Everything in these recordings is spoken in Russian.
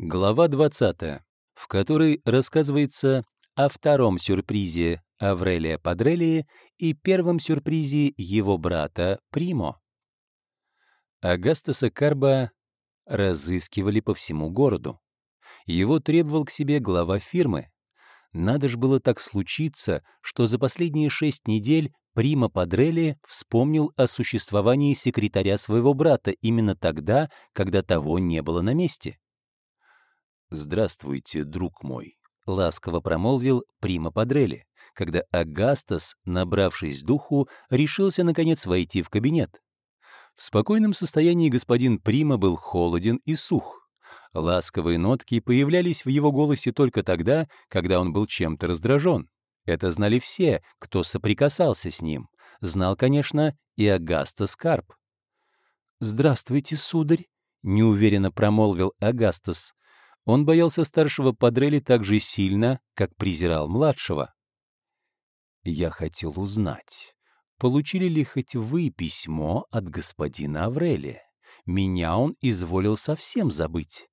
Глава 20, в которой рассказывается о втором сюрпризе Аврелия Падрелии и первом сюрпризе его брата Примо. Агастаса Карба разыскивали по всему городу. Его требовал к себе глава фирмы. Надо ж было так случиться, что за последние шесть недель Прима Падрелли вспомнил о существовании секретаря своего брата именно тогда, когда того не было на месте. «Здравствуйте, друг мой», — ласково промолвил Прима Падрелли, когда Агастас, набравшись духу, решился, наконец, войти в кабинет. В спокойном состоянии господин Прима был холоден и сух. Ласковые нотки появлялись в его голосе только тогда, когда он был чем-то раздражен. Это знали все, кто соприкасался с ним. Знал, конечно, и Агастас Карп. «Здравствуйте, сударь», — неуверенно промолвил Агастас. Он боялся старшего Падрели так же сильно, как презирал младшего. «Я хотел узнать, получили ли хоть вы письмо от господина Аврелия? Меня он изволил совсем забыть».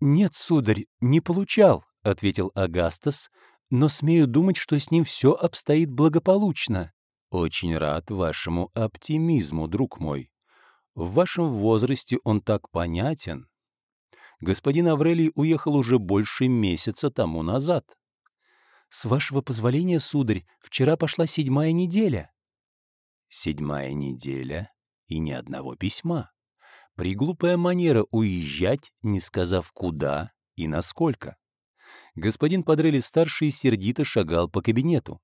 «Нет, сударь, не получал», — ответил Агастас, «но смею думать, что с ним все обстоит благополучно». «Очень рад вашему оптимизму, друг мой. В вашем возрасте он так понятен, господин Аврелий уехал уже больше месяца тому назад. «С вашего позволения, сударь, вчера пошла седьмая неделя». «Седьмая неделя и ни одного письма. Приглупая манера уезжать, не сказав куда и насколько». Господин Падрелли-старший сердито шагал по кабинету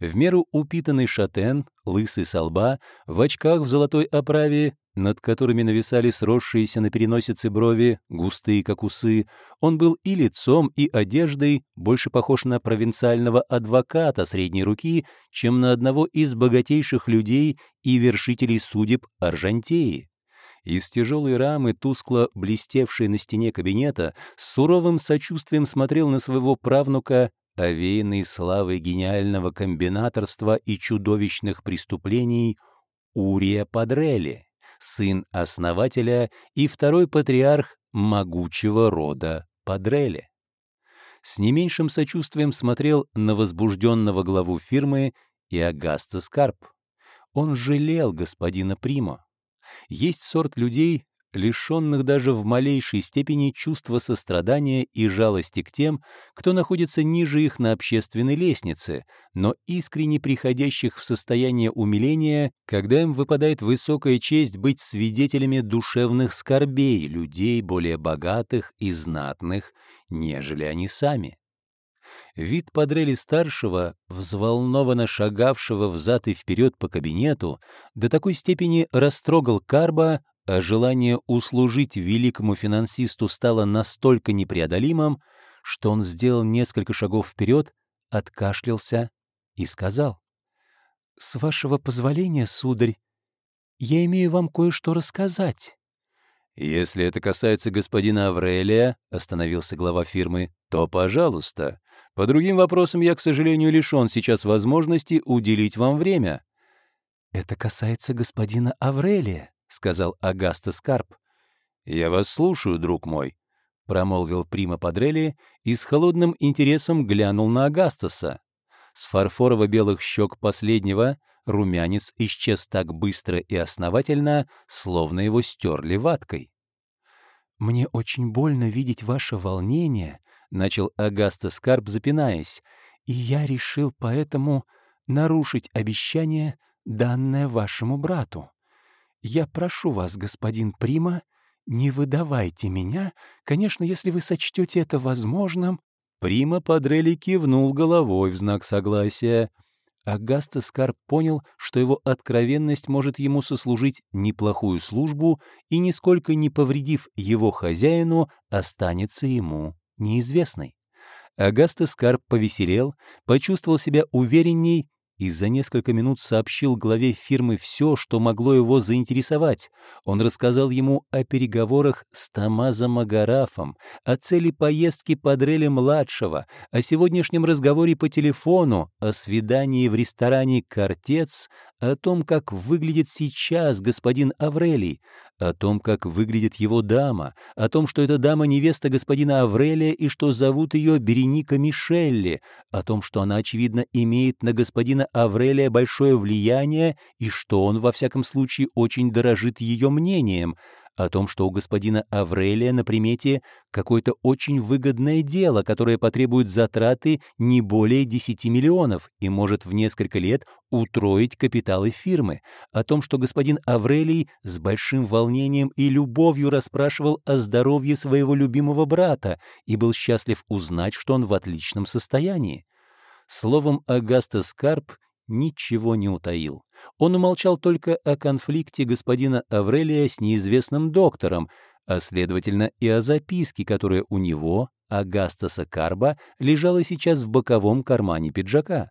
в меру упитанный шатен, лысый со лба, в очках в золотой оправе, над которыми нависали сросшиеся на переносице брови, густые, как усы, он был и лицом, и одеждой больше похож на провинциального адвоката средней руки, чем на одного из богатейших людей и вершителей судеб Аржантеи. Из тяжелой рамы, тускло блестевшей на стене кабинета, с суровым сочувствием смотрел на своего правнука овеянный славой гениального комбинаторства и чудовищных преступлений Урия Падрелли, сын основателя и второй патриарх могучего рода Падрелли. С не меньшим сочувствием смотрел на возбужденного главу фирмы и Агаста Скарп. Он жалел господина Примо. Есть сорт людей, лишенных даже в малейшей степени чувства сострадания и жалости к тем, кто находится ниже их на общественной лестнице, но искренне приходящих в состояние умиления, когда им выпадает высокая честь быть свидетелями душевных скорбей людей более богатых и знатных, нежели они сами. Вид Падрели-старшего, взволнованно шагавшего взад и вперед по кабинету, до такой степени растрогал Карба, а желание услужить великому финансисту стало настолько непреодолимым, что он сделал несколько шагов вперед, откашлялся и сказал. «С вашего позволения, сударь, я имею вам кое-что рассказать». «Если это касается господина Аврелия», — остановился глава фирмы, — «то пожалуйста. По другим вопросам я, к сожалению, лишен сейчас возможности уделить вам время». «Это касается господина Аврелия», — сказал Агаста Скарп. «Я вас слушаю, друг мой», — промолвил Прима Падрелли и с холодным интересом глянул на Агастаса. С фарфорово-белых щек последнего румянец исчез так быстро и основательно, словно его стерли ваткой. «Мне очень больно видеть ваше волнение», — начал Агаста Скарп, запинаясь, «и я решил поэтому нарушить обещание, данное вашему брату. Я прошу вас, господин Прима, не выдавайте меня, конечно, если вы сочтете это возможным». Прима Падрелли кивнул головой в знак согласия. Агаста Скарп понял, что его откровенность может ему сослужить неплохую службу и, нисколько не повредив его хозяину, останется ему неизвестной. Агаста Скарп повеселел, почувствовал себя уверенней и за несколько минут сообщил главе фирмы все, что могло его заинтересовать. Он рассказал ему о переговорах с Тамазом Агарафом, о цели поездки Падреля-младшего, о сегодняшнем разговоре по телефону, о свидании в ресторане «Кортец», о том, как выглядит сейчас господин Аврелий, о том, как выглядит его дама, о том, что эта дама невеста господина Аврелия и что зовут ее Береника Мишелли, о том, что она, очевидно, имеет на господина Аврелия большое влияние и что он, во всяком случае, очень дорожит ее мнением, о том, что у господина Аврелия на примете какое-то очень выгодное дело, которое потребует затраты не более 10 миллионов и может в несколько лет утроить капиталы фирмы, о том, что господин Аврелий с большим волнением и любовью расспрашивал о здоровье своего любимого брата и был счастлив узнать, что он в отличном состоянии. Словом, Агаста Скарп ничего не утаил. Он умолчал только о конфликте господина Аврелия с неизвестным доктором, а, следовательно, и о записке, которая у него, Агастаса Карба, лежала сейчас в боковом кармане пиджака.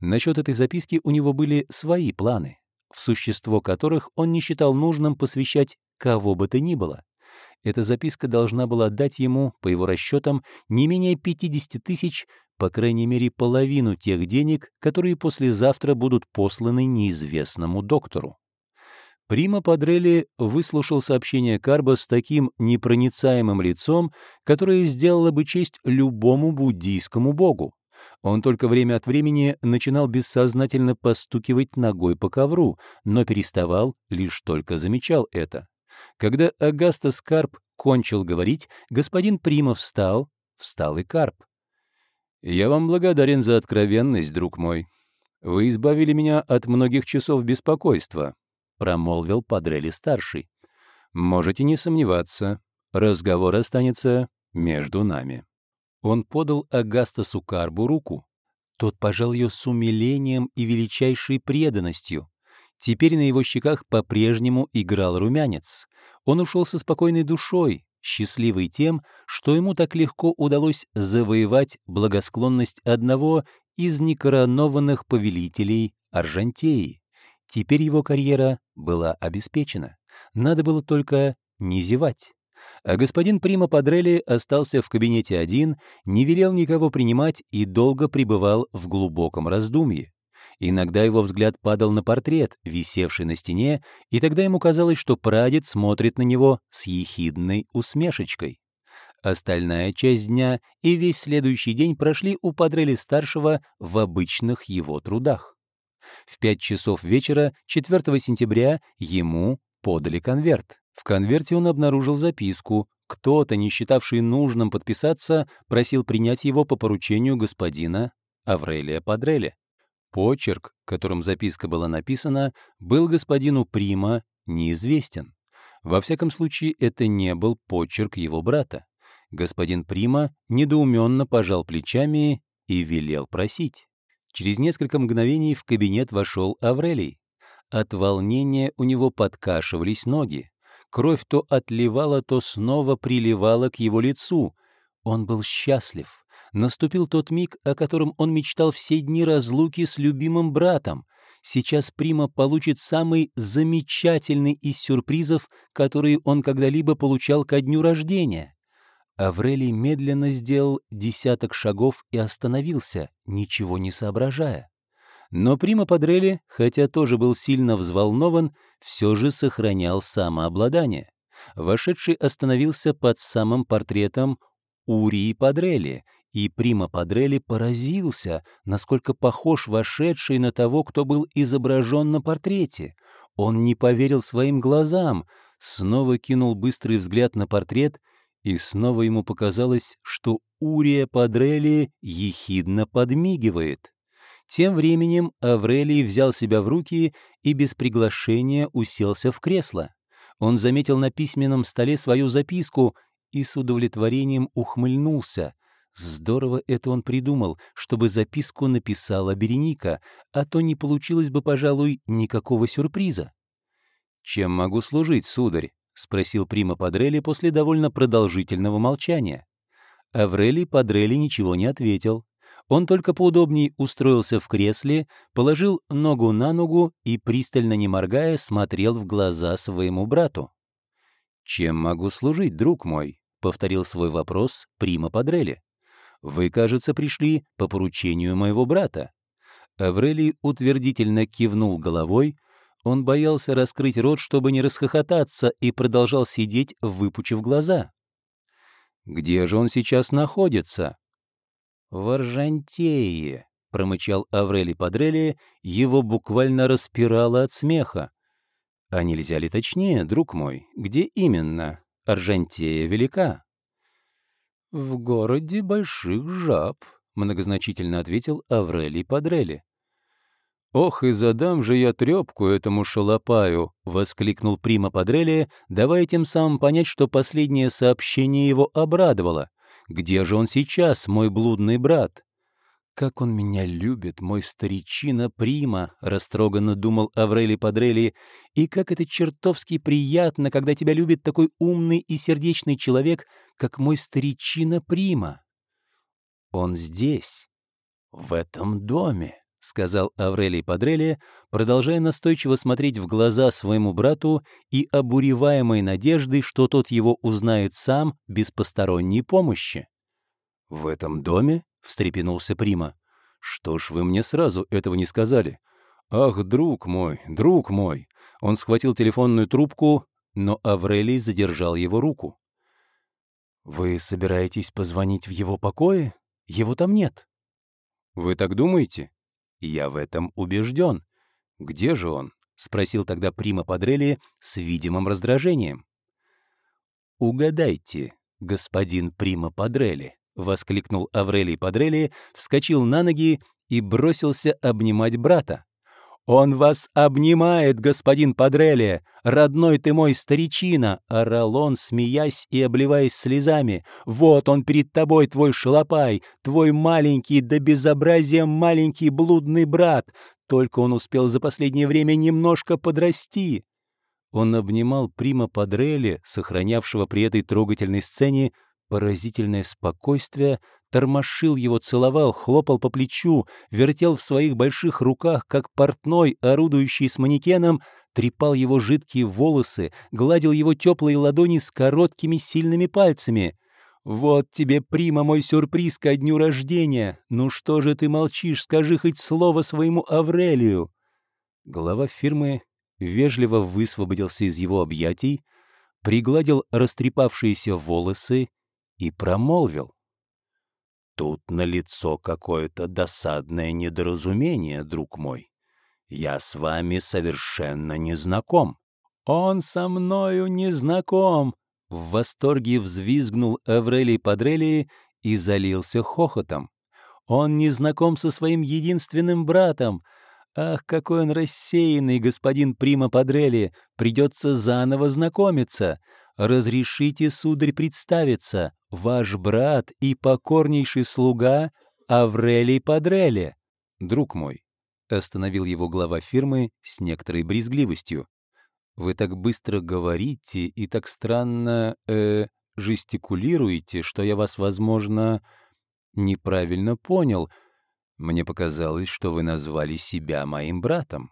Насчет этой записки у него были свои планы, в существо которых он не считал нужным посвящать кого бы то ни было. Эта записка должна была дать ему, по его расчетам, не менее 50 тысяч по крайней мере, половину тех денег, которые послезавтра будут посланы неизвестному доктору. Прима Падрелли выслушал сообщение Карба с таким непроницаемым лицом, которое сделало бы честь любому буддийскому богу. Он только время от времени начинал бессознательно постукивать ногой по ковру, но переставал, лишь только замечал это. Когда Агаста Карп кончил говорить, господин Прима встал, встал и Карп. «Я вам благодарен за откровенность, друг мой. Вы избавили меня от многих часов беспокойства», — промолвил Падрелли-старший. «Можете не сомневаться, разговор останется между нами». Он подал Агастасу Карбу руку. Тот пожал ее с умилением и величайшей преданностью. Теперь на его щеках по-прежнему играл румянец. Он ушел со спокойной душой, счастливый тем, что ему так легко удалось завоевать благосклонность одного из некоронованных повелителей Аржантеи. Теперь его карьера была обеспечена. Надо было только не зевать. А господин Прима Падрелли остался в кабинете один, не велел никого принимать и долго пребывал в глубоком раздумье. Иногда его взгляд падал на портрет, висевший на стене, и тогда ему казалось, что прадед смотрит на него с ехидной усмешечкой. Остальная часть дня и весь следующий день прошли у Падрели-старшего в обычных его трудах. В пять часов вечера 4 сентября ему подали конверт. В конверте он обнаружил записку. Кто-то, не считавший нужным подписаться, просил принять его по поручению господина Аврелия Падрели. Почерк, которым записка была написана, был господину Прима неизвестен. Во всяком случае, это не был почерк его брата. Господин Прима недоуменно пожал плечами и велел просить. Через несколько мгновений в кабинет вошел Аврелий. От волнения у него подкашивались ноги. Кровь то отливала, то снова приливала к его лицу. Он был счастлив наступил тот миг, о котором он мечтал все дни разлуки с любимым братом. Сейчас Прима получит самый замечательный из сюрпризов, которые он когда-либо получал ко дню рождения. Аврелий медленно сделал десяток шагов и остановился, ничего не соображая. Но Прима Падрелли, хотя тоже был сильно взволнован, все же сохранял самообладание. Вошедший остановился под самым портретом Урии Падрелли и Прима Падрелли поразился, насколько похож вошедший на того, кто был изображен на портрете. Он не поверил своим глазам, снова кинул быстрый взгляд на портрет, и снова ему показалось, что Урия Падрелли ехидно подмигивает. Тем временем Аврелий взял себя в руки и без приглашения уселся в кресло. Он заметил на письменном столе свою записку и с удовлетворением ухмыльнулся — Здорово это он придумал, чтобы записку написала Береника, а то не получилось бы, пожалуй, никакого сюрприза. «Чем могу служить, сударь?» — спросил Прима Падрелли после довольно продолжительного молчания. Аврелий Падрелли ничего не ответил. Он только поудобней устроился в кресле, положил ногу на ногу и, пристально не моргая, смотрел в глаза своему брату. «Чем могу служить, друг мой?» — повторил свой вопрос Прима Падрелли. Вы, кажется, пришли по поручению моего брата». Аврелий утвердительно кивнул головой, он боялся раскрыть рот, чтобы не расхохотаться, и продолжал сидеть, выпучив глаза. «Где же он сейчас находится?» «В Аржантее», — промычал Аврелий Падрелли, его буквально распирало от смеха. «А нельзя ли точнее, друг мой, где именно? Аржантея велика». «В городе больших жаб», — многозначительно ответил Аврелий Падрелли. «Ох, и задам же я трепку этому шалопаю!» — воскликнул Прима Падрелли, давая тем самым понять, что последнее сообщение его обрадовало. «Где же он сейчас, мой блудный брат?» «Как он меня любит, мой старичина Прима!» — растроганно думал Аврелий Падрелли. «И как это чертовски приятно, когда тебя любит такой умный и сердечный человек, как мой старичина Прима!» «Он здесь, в этом доме!» — сказал Аврелий Падрелли, продолжая настойчиво смотреть в глаза своему брату и обуреваемой надеждой, что тот его узнает сам, без посторонней помощи. «В этом доме?» — встрепенулся Прима. «Что ж вы мне сразу этого не сказали?» «Ах, друг мой, друг мой!» Он схватил телефонную трубку, но Аврелий задержал его руку. «Вы собираетесь позвонить в его покое? Его там нет». «Вы так думаете?» Я в этом убежден. Где же он? спросил тогда Прима Падрелли с видимым раздражением. Угадайте, господин Прима Падрелли, воскликнул Аврелий Падрелли, вскочил на ноги и бросился обнимать брата. «Он вас обнимает, господин Падрелли! Родной ты мой старичина!» — орал он, смеясь и обливаясь слезами. «Вот он перед тобой, твой шалопай, твой маленький до безобразия маленький блудный брат! Только он успел за последнее время немножко подрасти!» Он обнимал Прима Падрелли, сохранявшего при этой трогательной сцене поразительное спокойствие, тормошил его, целовал, хлопал по плечу, вертел в своих больших руках, как портной, орудующий с манекеном, трепал его жидкие волосы, гладил его теплые ладони с короткими сильными пальцами. «Вот тебе, прима, мой сюрприз ко дню рождения! Ну что же ты молчишь, скажи хоть слово своему Аврелию!» Глава фирмы вежливо высвободился из его объятий, пригладил растрепавшиеся волосы и промолвил. «Тут налицо какое-то досадное недоразумение, друг мой. Я с вами совершенно не знаком». «Он со мною не знаком!» В восторге взвизгнул Эврелий Падрелли и залился хохотом. «Он не знаком со своим единственным братом. Ах, какой он рассеянный, господин Прима Падрелли! Придется заново знакомиться. Разрешите, сударь, представиться, ваш брат и покорнейший слуга Аврелий Падрелли. Друг мой, остановил его глава фирмы с некоторой брезгливостью. Вы так быстро говорите и так странно э, жестикулируете, что я вас, возможно, неправильно понял. Мне показалось, что вы назвали себя моим братом.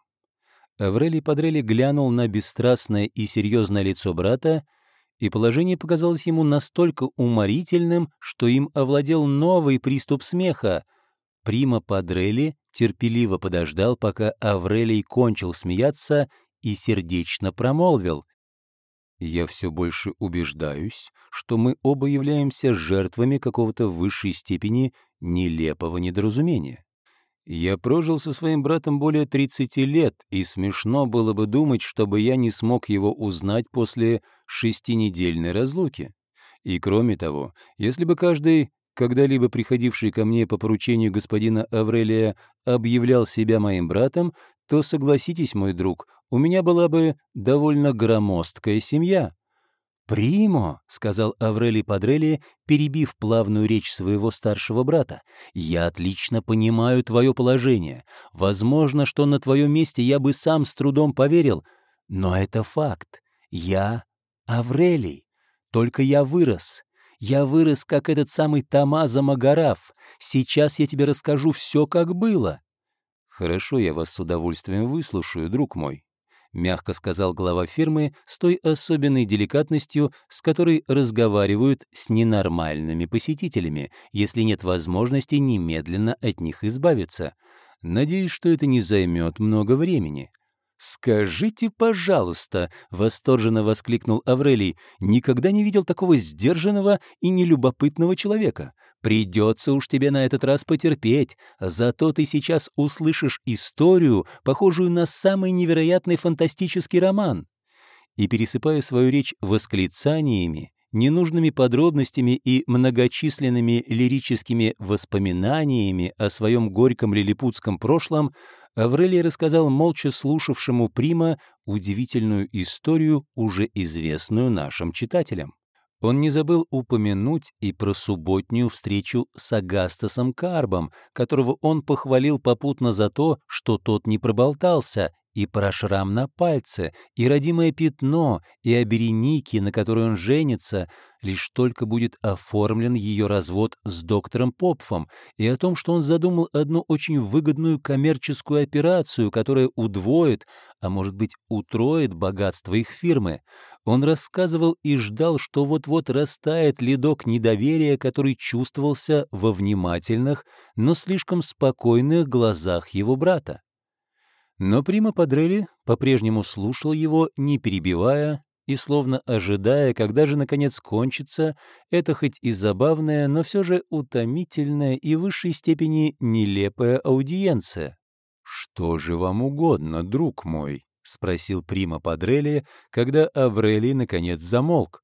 Аврелий Падрелли глянул на бесстрастное и серьезное лицо брата и положение показалось ему настолько уморительным, что им овладел новый приступ смеха. Прима Падрелли терпеливо подождал, пока Аврелий кончил смеяться и сердечно промолвил. «Я все больше убеждаюсь, что мы оба являемся жертвами какого-то высшей степени нелепого недоразумения. Я прожил со своим братом более 30 лет, и смешно было бы думать, чтобы я не смог его узнать после шестинедельной разлуки. И кроме того, если бы каждый, когда-либо приходивший ко мне по поручению господина Аврелия, объявлял себя моим братом, то, согласитесь, мой друг, у меня была бы довольно громоздкая семья. «Примо», — сказал Аврелий Падрелли, перебив плавную речь своего старшего брата, — «я отлично понимаю твое положение. Возможно, что на твоем месте я бы сам с трудом поверил, но это факт. Я Аврелий. Только я вырос. Я вырос, как этот самый Тамаза Магараф. Сейчас я тебе расскажу все, как было». «Хорошо, я вас с удовольствием выслушаю, друг мой», — мягко сказал глава фирмы с той особенной деликатностью, с которой разговаривают с ненормальными посетителями, если нет возможности немедленно от них избавиться. Надеюсь, что это не займет много времени». «Скажите, пожалуйста», — восторженно воскликнул Аврелий, «никогда не видел такого сдержанного и нелюбопытного человека. Придется уж тебе на этот раз потерпеть, зато ты сейчас услышишь историю, похожую на самый невероятный фантастический роман». И, пересыпая свою речь восклицаниями, ненужными подробностями и многочисленными лирическими воспоминаниями о своем горьком лилипутском прошлом, Аврелий рассказал молча слушавшему Прима удивительную историю, уже известную нашим читателям. Он не забыл упомянуть и про субботнюю встречу с Агастасом Карбом, которого он похвалил попутно за то, что тот не проболтался, и про шрам на пальце, и родимое пятно, и о на которой он женится, лишь только будет оформлен ее развод с доктором Попфом, и о том, что он задумал одну очень выгодную коммерческую операцию, которая удвоит, а может быть утроит богатство их фирмы. Он рассказывал и ждал, что вот-вот растает ледок недоверия, который чувствовался во внимательных, но слишком спокойных глазах его брата. Но Прима Падрелли по-прежнему слушал его, не перебивая и словно ожидая, когда же наконец кончится это хоть и забавная, но все же утомительная и в высшей степени нелепая аудиенция. «Что же вам угодно, друг мой?» — спросил Прима Падрелли, когда Аврелий наконец замолк.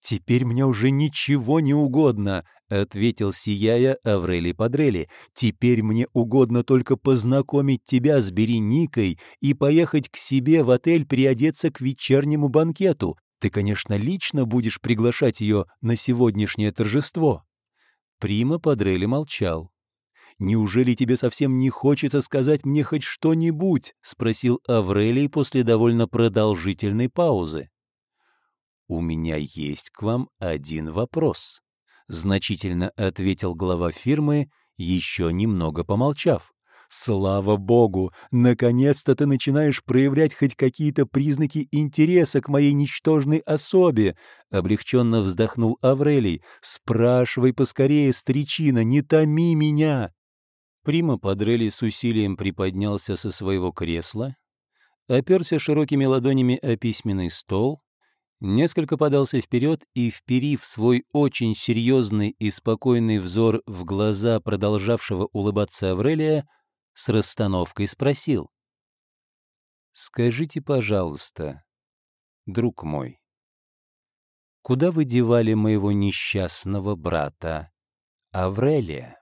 «Теперь мне уже ничего не угодно», — ответил сияя Аврелий Падрели. «Теперь мне угодно только познакомить тебя с Береникой и поехать к себе в отель приодеться к вечернему банкету. Ты, конечно, лично будешь приглашать ее на сегодняшнее торжество». Прима Падрели молчал. «Неужели тебе совсем не хочется сказать мне хоть что-нибудь?» — спросил Аврелий после довольно продолжительной паузы. «У меня есть к вам один вопрос», — значительно ответил глава фирмы, еще немного помолчав. «Слава богу! Наконец-то ты начинаешь проявлять хоть какие-то признаки интереса к моей ничтожной особе!» — облегченно вздохнул Аврелий. «Спрашивай поскорее, старичина, не томи меня!» Прима Падрелли с усилием приподнялся со своего кресла, оперся широкими ладонями о письменный стол, несколько подался вперед и, вперив свой очень серьезный и спокойный взор в глаза продолжавшего улыбаться Аврелия, с расстановкой спросил. «Скажите, пожалуйста, друг мой, куда вы девали моего несчастного брата Аврелия?»